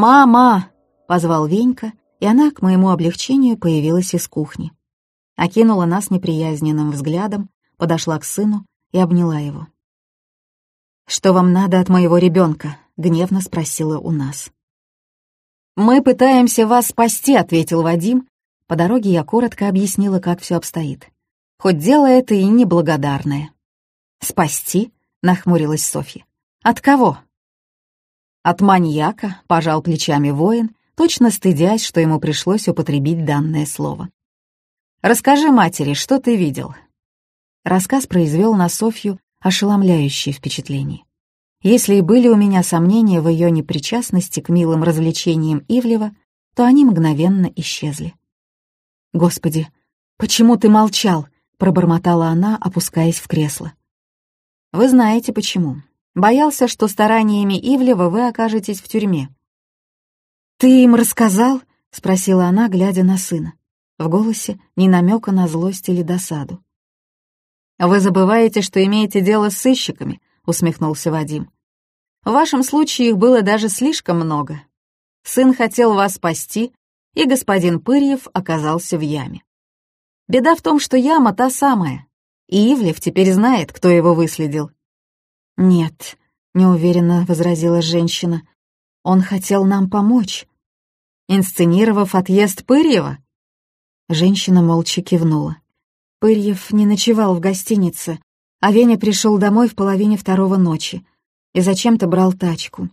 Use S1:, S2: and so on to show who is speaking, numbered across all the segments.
S1: «Мама!» — позвал Венька, и она, к моему облегчению, появилась из кухни. Окинула нас неприязненным взглядом, подошла к сыну и обняла его. «Что вам надо от моего ребенка? гневно спросила у нас. «Мы пытаемся вас спасти», — ответил Вадим. По дороге я коротко объяснила, как все обстоит. Хоть дело это и неблагодарное. «Спасти?» — нахмурилась Софья. «От кого?» «От маньяка», — пожал плечами воин, точно стыдясь, что ему пришлось употребить данное слово. «Расскажи матери, что ты видел?» Рассказ произвел на Софью ошеломляющее впечатление. Если и были у меня сомнения в ее непричастности к милым развлечениям Ивлева, то они мгновенно исчезли. «Господи, почему ты молчал?» — пробормотала она, опускаясь в кресло. «Вы знаете почему. Боялся, что стараниями Ивлева вы окажетесь в тюрьме». «Ты им рассказал?» — спросила она, глядя на сына. В голосе ни намека на злость или досаду. «Вы забываете, что имеете дело с сыщиками», — усмехнулся Вадим. «В вашем случае их было даже слишком много. Сын хотел вас спасти, и господин Пырьев оказался в яме. Беда в том, что яма та самая, и Ивлев теперь знает, кто его выследил». «Нет», — неуверенно возразила женщина, — «он хотел нам помочь». «Инсценировав отъезд Пырьева?» Женщина молча кивнула. Пырьев не ночевал в гостинице, а Веня пришел домой в половине второго ночи и зачем-то брал тачку.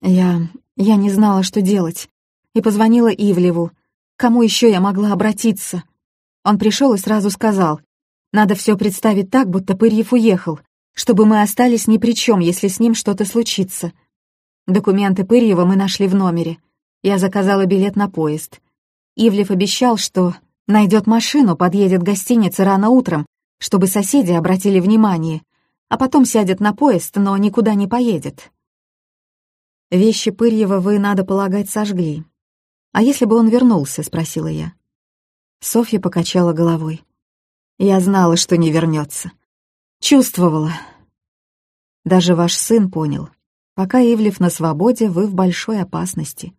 S1: Я... я не знала, что делать, и позвонила Ивлеву. Кому еще я могла обратиться? Он пришел и сразу сказал, надо все представить так, будто Пырьев уехал, чтобы мы остались ни при чем, если с ним что-то случится. Документы Пырьева мы нашли в номере. Я заказала билет на поезд. Ивлев обещал, что Найдет машину, подъедет к гостинице рано утром, чтобы соседи обратили внимание, а потом сядет на поезд, но никуда не поедет. «Вещи Пырьева вы, надо полагать, сожгли. А если бы он вернулся?» — спросила я. Софья покачала головой. «Я знала, что не вернется. Чувствовала. Даже ваш сын понял. Пока Ивлев на свободе, вы в большой опасности.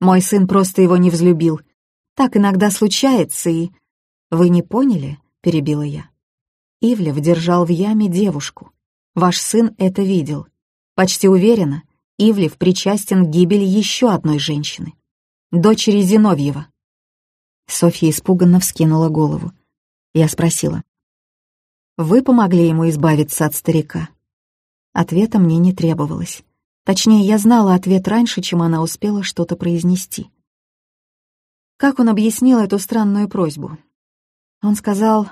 S1: Мой сын просто его не взлюбил, так иногда случается, и...» «Вы не поняли?» — перебила я. Ивлев держал в яме девушку. Ваш сын это видел. Почти уверена, Ивлев причастен к гибели еще одной женщины. Дочери Зиновьева. Софья испуганно вскинула голову. Я спросила. «Вы помогли ему избавиться от старика?» Ответа мне не требовалось. Точнее, я знала ответ раньше, чем она успела что-то произнести. Как он объяснил эту странную просьбу? Он сказал,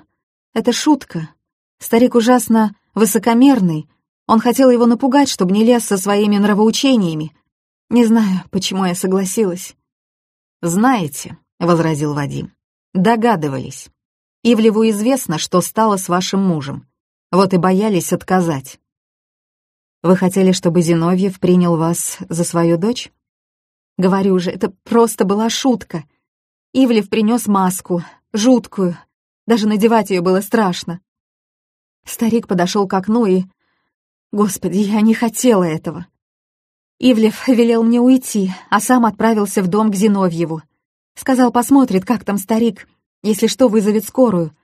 S1: «Это шутка. Старик ужасно высокомерный. Он хотел его напугать, чтобы не лез со своими нравоучениями. Не знаю, почему я согласилась». «Знаете», — возразил Вадим, — «догадывались. Ивлеву известно, что стало с вашим мужем. Вот и боялись отказать». «Вы хотели, чтобы Зиновьев принял вас за свою дочь?» «Говорю же, это просто была шутка», Ивлев принес маску, жуткую. Даже надевать ее было страшно. Старик подошел к окну и... Господи, я не хотела этого. Ивлев велел мне уйти, а сам отправился в дом к Зиновьеву. Сказал, посмотрит, как там старик, если что, вызовет скорую.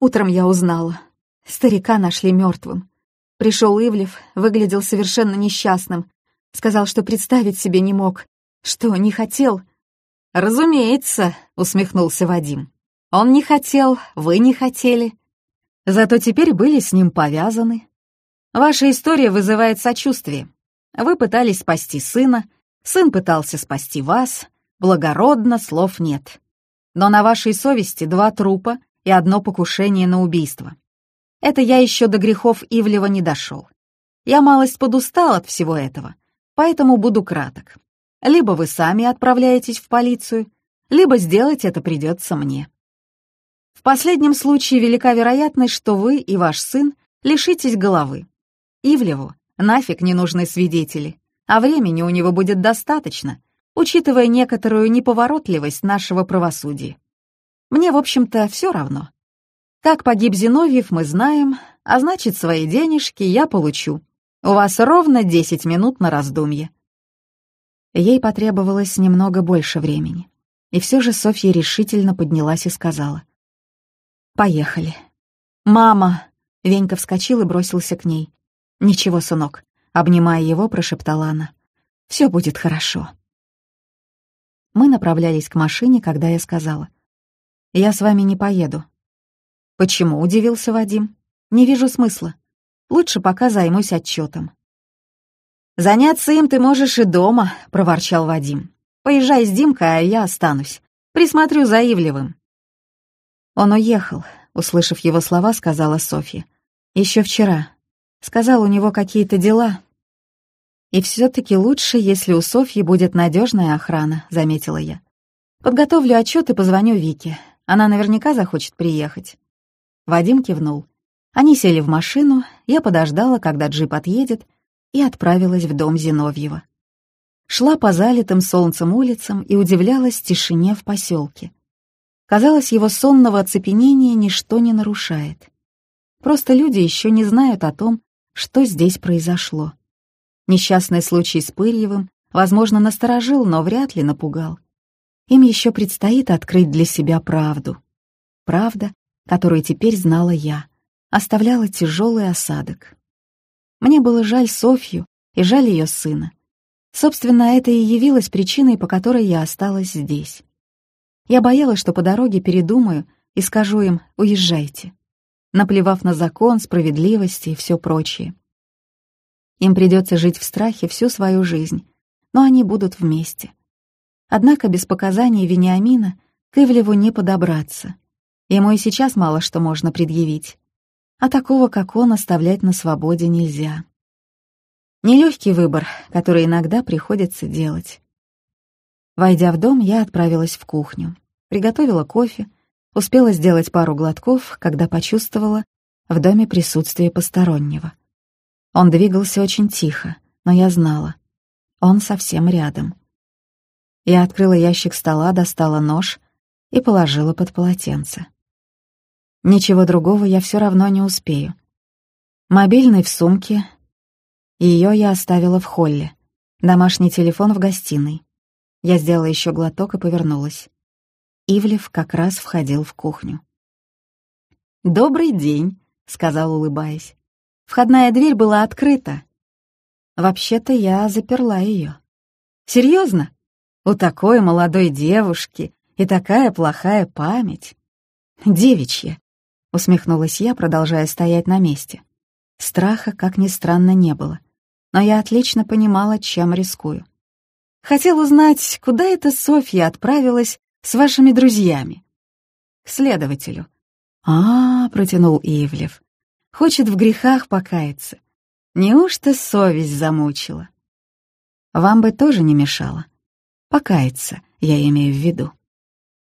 S1: Утром я узнала. Старика нашли мертвым. Пришел Ивлев, выглядел совершенно несчастным. Сказал, что представить себе не мог, что не хотел — «Разумеется», — усмехнулся Вадим. «Он не хотел, вы не хотели. Зато теперь были с ним повязаны. Ваша история вызывает сочувствие. Вы пытались спасти сына, сын пытался спасти вас. Благородно, слов нет. Но на вашей совести два трупа и одно покушение на убийство. Это я еще до грехов Ивлева не дошел. Я малость подустал от всего этого, поэтому буду краток. Либо вы сами отправляетесь в полицию, либо сделать это придется мне. В последнем случае велика вероятность, что вы и ваш сын лишитесь головы. Ивлеву нафиг не нужны свидетели, а времени у него будет достаточно, учитывая некоторую неповоротливость нашего правосудия. Мне, в общем-то, все равно. Как погиб Зиновьев, мы знаем, а значит, свои денежки я получу. У вас ровно 10 минут на раздумье. Ей потребовалось немного больше времени. И все же Софья решительно поднялась и сказала. «Поехали». «Мама!» — Венька вскочил и бросился к ней. «Ничего, сынок», — обнимая его, прошептала она. «Все будет хорошо». Мы направлялись к машине, когда я сказала. «Я с вами не поеду». «Почему?» — удивился Вадим. «Не вижу смысла. Лучше пока займусь отчетом. «Заняться им ты можешь и дома», — проворчал Вадим. «Поезжай с Димкой, а я останусь. Присмотрю за Ивлевым». Он уехал, услышав его слова, сказала Софья. Еще вчера. Сказал, у него какие-то дела, «И все-таки лучше, если у Софьи будет надежная охрана», — заметила я. «Подготовлю отчет и позвоню Вике. Она наверняка захочет приехать». Вадим кивнул. Они сели в машину, я подождала, когда джип отъедет, и отправилась в дом Зиновьева. Шла по залитым солнцем улицам и удивлялась тишине в поселке. Казалось, его сонного оцепенения ничто не нарушает. Просто люди еще не знают о том, что здесь произошло. Несчастный случай с Пырьевым, возможно, насторожил, но вряд ли напугал. Им еще предстоит открыть для себя правду. Правда, которую теперь знала я, оставляла тяжелый осадок. Мне было жаль Софью и жаль ее сына. Собственно, это и явилось причиной, по которой я осталась здесь. Я боялась, что по дороге передумаю и скажу им «уезжайте», наплевав на закон, справедливость и все прочее. Им придется жить в страхе всю свою жизнь, но они будут вместе. Однако без показаний Вениамина к Ивлеву не подобраться. Ему и сейчас мало что можно предъявить. А такого, как он, оставлять на свободе нельзя. Нелегкий выбор, который иногда приходится делать. Войдя в дом, я отправилась в кухню. Приготовила кофе, успела сделать пару глотков, когда почувствовала в доме присутствие постороннего. Он двигался очень тихо, но я знала. Он совсем рядом. Я открыла ящик стола, достала нож и положила под полотенце. Ничего другого я все равно не успею. Мобильный в сумке. Ее я оставила в холле. Домашний телефон в гостиной. Я сделала еще глоток и повернулась. Ивлев как раз входил в кухню. «Добрый день», — сказал, улыбаясь. Входная дверь была открыта. Вообще-то я заперла ее. Серьезно? У такой молодой девушки и такая плохая память. Девичья, усмехнулась я, продолжая стоять на месте. Страха, как ни странно, не было, но я отлично понимала, чем рискую. Хотел узнать, куда эта Софья отправилась с вашими друзьями. К следователю. А, -а, -а протянул Ивлев. Хочет в грехах покаяться. Неужто совесть замучила? Вам бы тоже не мешало. Покаяться, я имею в виду.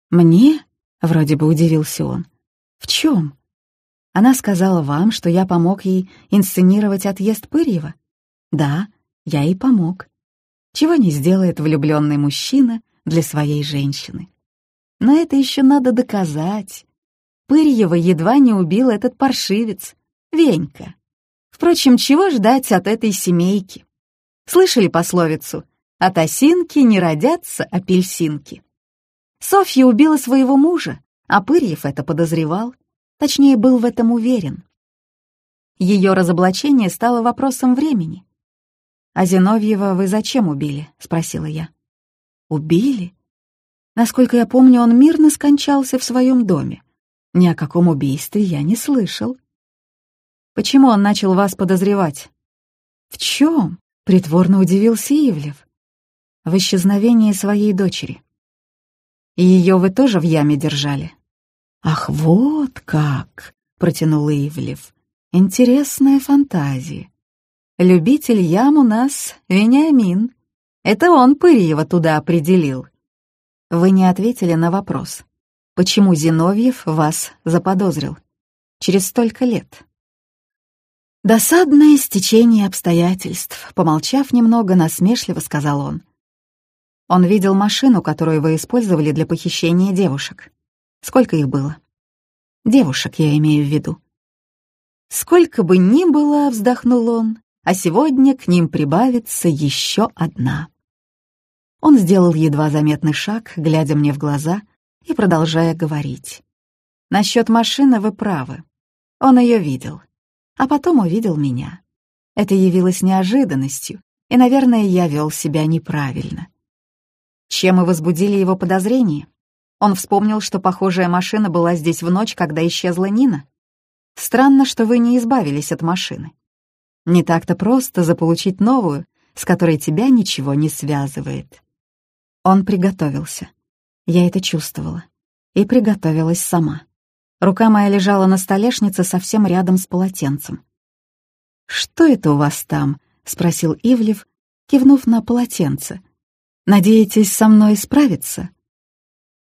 S1: Мне? Вроде бы удивился он. В чем? Она сказала вам, что я помог ей инсценировать отъезд Пырьева? Да, я ей помог. Чего не сделает влюбленный мужчина для своей женщины? Но это еще надо доказать. Пырьева едва не убил этот паршивец. Венька. Впрочем, чего ждать от этой семейки? Слышали пословицу «От осинки не родятся апельсинки». Софья убила своего мужа, а Пырьев это подозревал, точнее, был в этом уверен. Ее разоблачение стало вопросом времени. «А Зиновьева вы зачем убили?» — спросила я. «Убили?» Насколько я помню, он мирно скончался в своем доме. Ни о каком убийстве я не слышал. Почему он начал вас подозревать?» «В чем?» — притворно удивился Ивлев. «В исчезновении своей дочери. И ее вы тоже в яме держали?» «Ах, вот как!» — протянул Ивлев. «Интересная фантазия. Любитель ям у нас Вениамин. Это он Пырьева туда определил». Вы не ответили на вопрос. Почему Зиновьев вас заподозрил? Через столько лет. «Досадное стечение обстоятельств», — помолчав немного, насмешливо сказал он. «Он видел машину, которую вы использовали для похищения девушек. Сколько их было?» «Девушек, я имею в виду». «Сколько бы ни было», — вздохнул он, «а сегодня к ним прибавится еще одна». Он сделал едва заметный шаг, глядя мне в глаза и продолжая говорить. «Насчет машины вы правы. Он ее видел. А потом увидел меня. Это явилось неожиданностью, и, наверное, я вел себя неправильно. Чем мы возбудили его подозрение? Он вспомнил, что похожая машина была здесь в ночь, когда исчезла Нина. Странно, что вы не избавились от машины. Не так-то просто заполучить новую, с которой тебя ничего не связывает. Он приготовился. Я это чувствовала. И приготовилась сама. Рука моя лежала на столешнице совсем рядом с полотенцем. «Что это у вас там?» — спросил Ивлев, кивнув на полотенце. «Надеетесь со мной справиться?»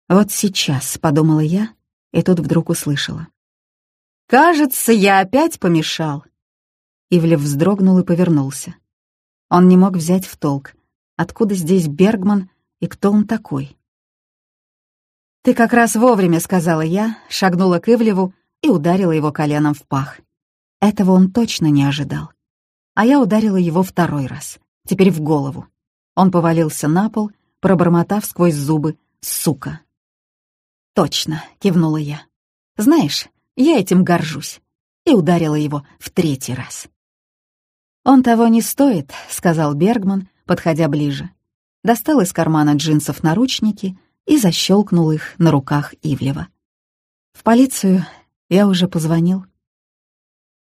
S1: «Вот сейчас», — подумала я, и тут вдруг услышала. «Кажется, я опять помешал». Ивлев вздрогнул и повернулся. Он не мог взять в толк, откуда здесь Бергман и кто он такой. «Ты как раз вовремя», — сказала я, шагнула к Ивлеву и ударила его коленом в пах. Этого он точно не ожидал. А я ударила его второй раз, теперь в голову. Он повалился на пол, пробормотав сквозь зубы «сука». «Точно», — кивнула я. «Знаешь, я этим горжусь». И ударила его в третий раз. «Он того не стоит», — сказал Бергман, подходя ближе. Достал из кармана джинсов наручники — и защелкнул их на руках Ивлева. В полицию я уже позвонил.